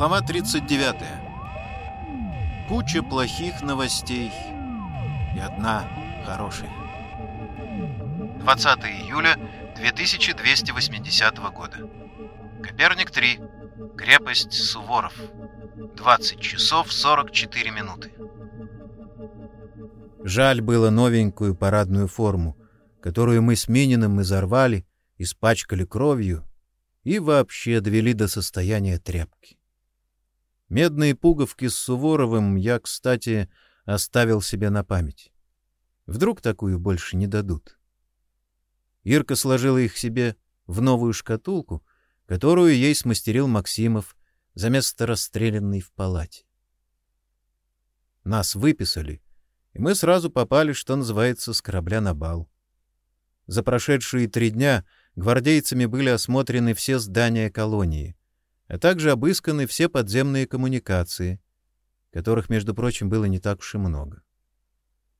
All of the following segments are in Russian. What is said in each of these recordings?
Глава 39. Куча плохих новостей и одна хорошая. 20 июля 2280 года. Коперник 3. Крепость Суворов. 20 часов 44 минуты. Жаль было новенькую парадную форму, которую мы с Мининым изорвали, испачкали кровью и вообще довели до состояния тряпки. Медные пуговки с Суворовым я, кстати, оставил себе на память. Вдруг такую больше не дадут. Ирка сложила их себе в новую шкатулку, которую ей смастерил Максимов за место расстрелянной в палате. Нас выписали, и мы сразу попали, что называется, с корабля на бал. За прошедшие три дня гвардейцами были осмотрены все здания колонии, а также обысканы все подземные коммуникации, которых, между прочим, было не так уж и много.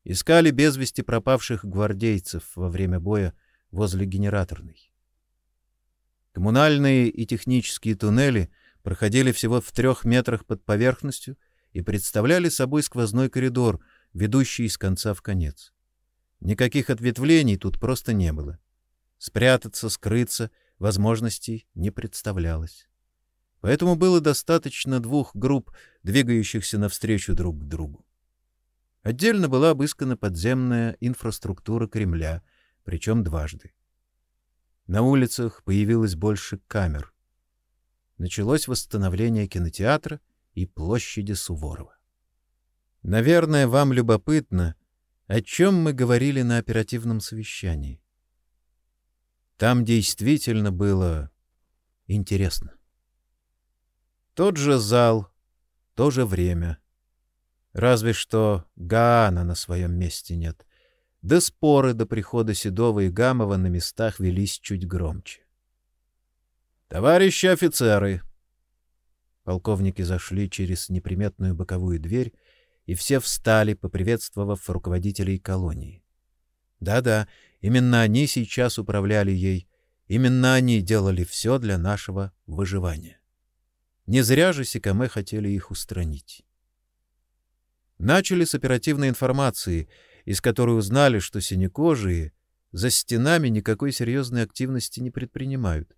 Искали без вести пропавших гвардейцев во время боя возле генераторной. Коммунальные и технические туннели проходили всего в трех метрах под поверхностью и представляли собой сквозной коридор, ведущий из конца в конец. Никаких ответвлений тут просто не было. Спрятаться, скрыться возможностей не представлялось. Поэтому было достаточно двух групп, двигающихся навстречу друг к другу. Отдельно была обыскана подземная инфраструктура Кремля, причем дважды. На улицах появилось больше камер. Началось восстановление кинотеатра и площади Суворова. Наверное, вам любопытно, о чем мы говорили на оперативном совещании. Там действительно было интересно. Тот же зал, то же время. Разве что Гаана на своем месте нет. Да споры до прихода Седова и Гамова на местах велись чуть громче. «Товарищи офицеры!» Полковники зашли через неприметную боковую дверь, и все встали, поприветствовав руководителей колонии. Да-да, именно они сейчас управляли ей, именно они делали все для нашего выживания. Не зря же Сикаме хотели их устранить. Начали с оперативной информации, из которой узнали, что синекожие за стенами никакой серьезной активности не предпринимают.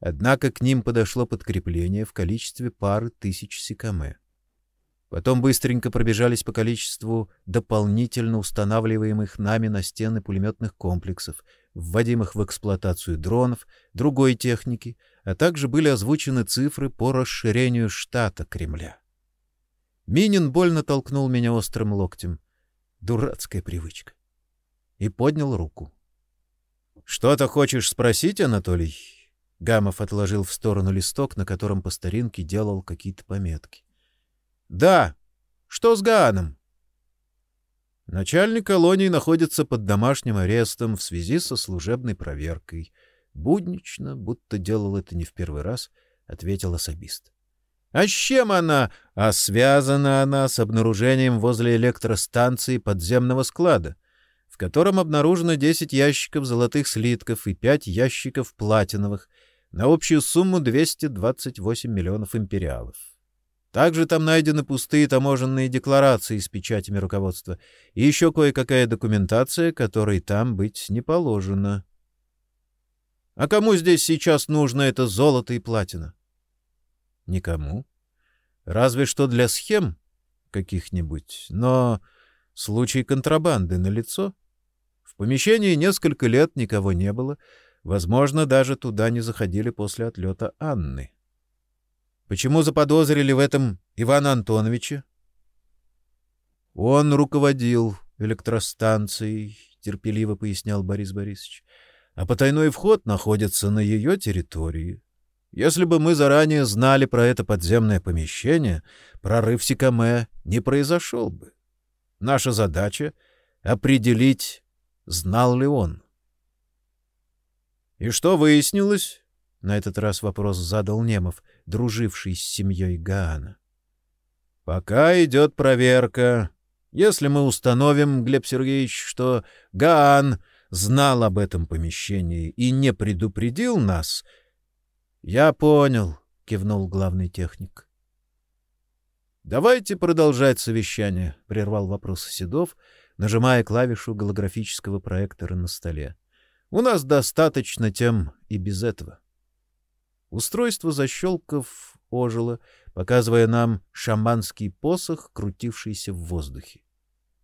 Однако к ним подошло подкрепление в количестве пары тысяч Сикаме. Потом быстренько пробежались по количеству дополнительно устанавливаемых нами на стены пулеметных комплексов, вводимых в эксплуатацию дронов, другой техники, а также были озвучены цифры по расширению штата Кремля. Минин больно толкнул меня острым локтем. Дурацкая привычка. И поднял руку. — Что-то хочешь спросить, Анатолий? Гамов отложил в сторону листок, на котором по старинке делал какие-то пометки. — Да. Что с Гааном? Начальник колонии находится под домашним арестом в связи со служебной проверкой — Буднично, будто делал это не в первый раз, ответил особист. А с чем она? А связана она с обнаружением возле электростанции подземного склада, в котором обнаружено 10 ящиков золотых слитков и 5 ящиков платиновых на общую сумму 228 миллионов империалов. Также там найдены пустые таможенные декларации с печатями руководства и еще кое-какая документация, которой там быть не положено. А кому здесь сейчас нужно это золото и платина? Никому. Разве что для схем каких-нибудь, но случай контрабанды на лицо. В помещении несколько лет никого не было, возможно, даже туда не заходили после отлета Анны. Почему заподозрили в этом Ивана Антоновича? Он руководил электростанцией, терпеливо пояснял Борис Борисович а потайной вход находится на ее территории. Если бы мы заранее знали про это подземное помещение, прорыв Сикаме не произошел бы. Наша задача — определить, знал ли он. И что выяснилось? На этот раз вопрос задал Немов, друживший с семьей Гаана. Пока идет проверка. Если мы установим, Глеб Сергеевич, что Гаан знал об этом помещении и не предупредил нас... — Я понял, — кивнул главный техник. Давайте продолжать совещание, прервал вопрос Седов, нажимая клавишу голографического проектора на столе. У нас достаточно тем и без этого. Устройство защелков ожило, показывая нам шаманский посох, крутившийся в воздухе.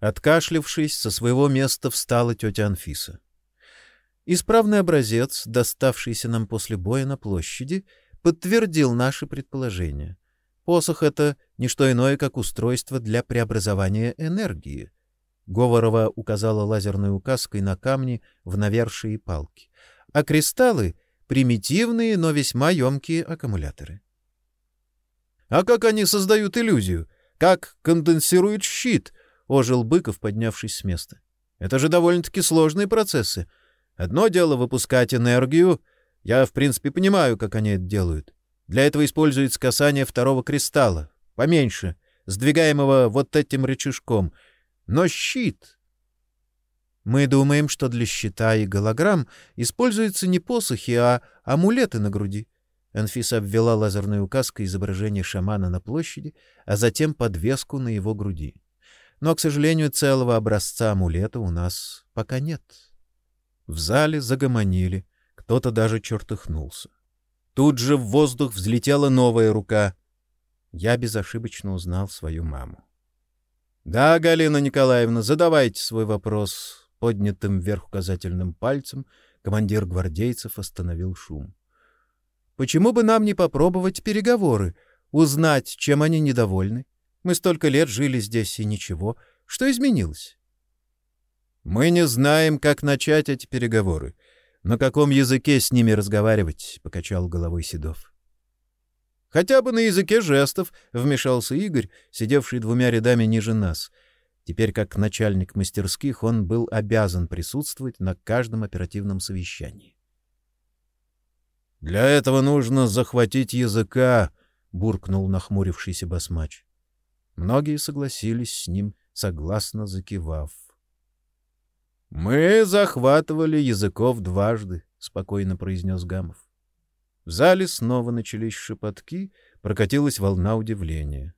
Откашлившись, со своего места встала тетя Анфиса. Исправный образец, доставшийся нам после боя на площади, подтвердил наши предположения. Посох — это не что иное, как устройство для преобразования энергии. Говорова указала лазерной указкой на камни в навершие палки. А кристаллы — примитивные, но весьма емкие аккумуляторы. А как они создают иллюзию? Как конденсируют щит? Ожил Быков, поднявшись с места. Это же довольно-таки сложные процессы. Одно дело выпускать энергию. Я, в принципе, понимаю, как они это делают. Для этого используется касание второго кристалла, поменьше, сдвигаемого вот этим рычажком. Но щит... Мы думаем, что для щита и голограмм используются не посохи, а амулеты на груди. Анфиса обвела лазерной указкой изображение шамана на площади, а затем подвеску на его груди. Но, к сожалению, целого образца амулета у нас пока нет. В зале загомонили, кто-то даже чертыхнулся. Тут же в воздух взлетела новая рука. Я безошибочно узнал свою маму. — Да, Галина Николаевна, задавайте свой вопрос. Поднятым вверх указательным пальцем командир гвардейцев остановил шум. Почему бы нам не попробовать переговоры, узнать, чем они недовольны? Мы столько лет жили здесь, и ничего. Что изменилось? Мы не знаем, как начать эти переговоры. На каком языке с ними разговаривать, — покачал головой Седов. Хотя бы на языке жестов, — вмешался Игорь, сидевший двумя рядами ниже нас. Теперь, как начальник мастерских, он был обязан присутствовать на каждом оперативном совещании. Для этого нужно захватить языка, буркнул нахмурившийся басмач. Многие согласились с ним, согласно закивав. Мы захватывали языков дважды, спокойно произнес Гамов. В зале снова начались шепотки, прокатилась волна удивления.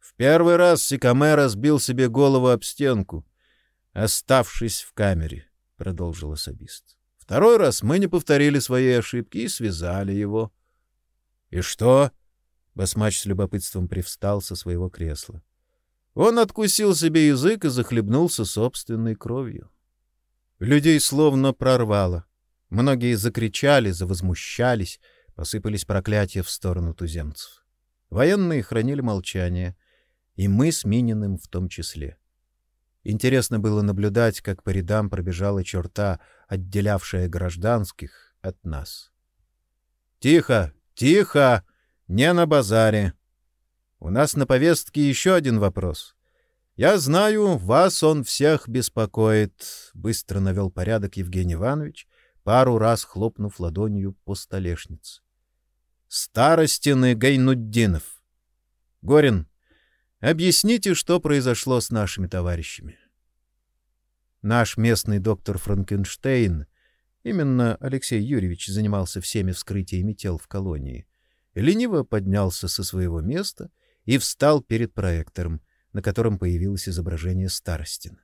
В первый раз Сикаме разбил себе голову об стенку, оставшись в камере, продолжил особист. Второй раз мы не повторили своей ошибки и связали его. — И что? — Басмач с любопытством привстал со своего кресла. Он откусил себе язык и захлебнулся собственной кровью. Людей словно прорвало. Многие закричали, завозмущались, посыпались проклятия в сторону туземцев. Военные хранили молчание, и мы с Мининым в том числе. Интересно было наблюдать, как по рядам пробежала черта, отделявшая гражданских от нас. «Тихо! Тихо! Не на базаре! У нас на повестке еще один вопрос. Я знаю, вас он всех беспокоит», — быстро навел порядок Евгений Иванович, пару раз хлопнув ладонью по столешнице. «Старостин и Гайнуддинов. Горин, Объясните, что произошло с нашими товарищами. Наш местный доктор Франкенштейн, именно Алексей Юрьевич занимался всеми вскрытиями тел в колонии, лениво поднялся со своего места и встал перед проектором, на котором появилось изображение Старостина.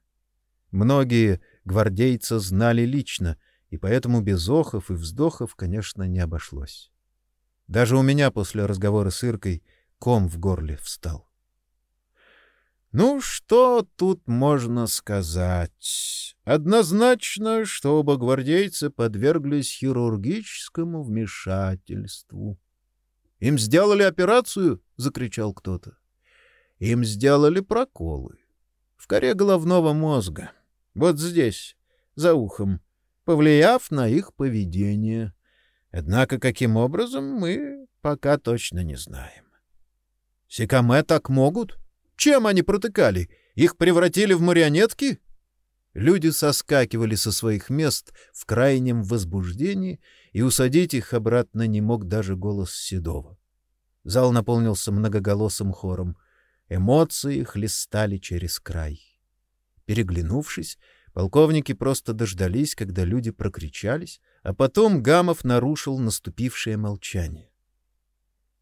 Многие гвардейца знали лично, и поэтому без охов и вздохов, конечно, не обошлось. Даже у меня после разговора с Иркой ком в горле встал. Ну, что тут можно сказать? Однозначно, что оба гвардейца подверглись хирургическому вмешательству. Им сделали операцию, закричал кто-то. Им сделали проколы в коре головного мозга. Вот здесь, за ухом, повлияв на их поведение. Однако каким образом мы пока точно не знаем. Сикаме так могут? Чем они протыкали? Их превратили в марионетки? Люди соскакивали со своих мест в крайнем возбуждении, и усадить их обратно не мог даже голос Седова. Зал наполнился многоголосым хором. Эмоции хлестали через край. Переглянувшись, полковники просто дождались, когда люди прокричались, а потом Гамов нарушил наступившее молчание.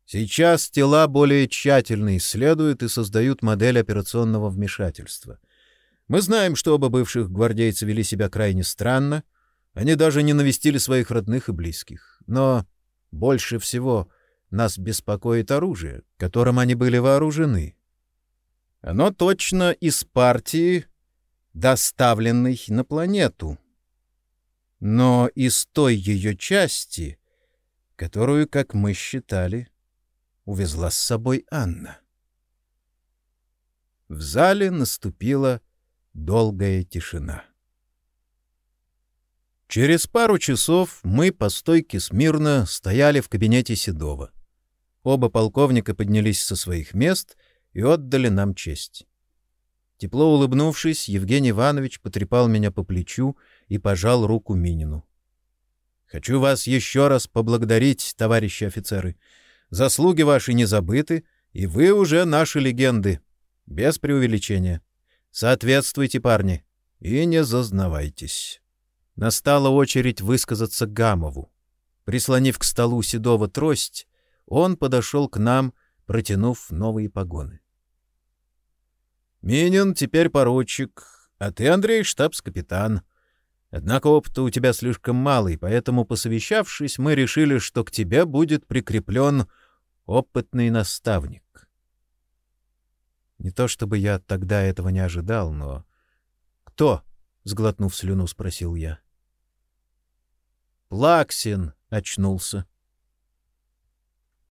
Сейчас тела более тщательно исследуют и создают модель операционного вмешательства. Мы знаем, что оба бывших гвардейца вели себя крайне странно. Они даже не навестили своих родных и близких. Но больше всего нас беспокоит оружие, которым они были вооружены. Оно точно из партии, доставленной на планету. Но из той ее части, которую, как мы считали, увезла с собой Анна. В зале наступила долгая тишина. Через пару часов мы по стойке смирно стояли в кабинете Седова. Оба полковника поднялись со своих мест и отдали нам честь. Тепло улыбнувшись, Евгений Иванович потрепал меня по плечу и пожал руку Минину. «Хочу вас еще раз поблагодарить, товарищи офицеры. Заслуги ваши не забыты, и вы уже наши легенды. Без преувеличения. Соответствуйте, парни, и не зазнавайтесь. Настала очередь высказаться Гамову. Прислонив к столу седого трость, он подошел к нам, протянув новые погоны. «Минин теперь поручик, а ты, Андрей, штабс-капитан. Однако опыта у тебя слишком малый, поэтому, посовещавшись, мы решили, что к тебе будет прикреплен опытный наставник. Не то чтобы я тогда этого не ожидал, но... — Кто? — сглотнув слюну, спросил я. — Плаксин очнулся.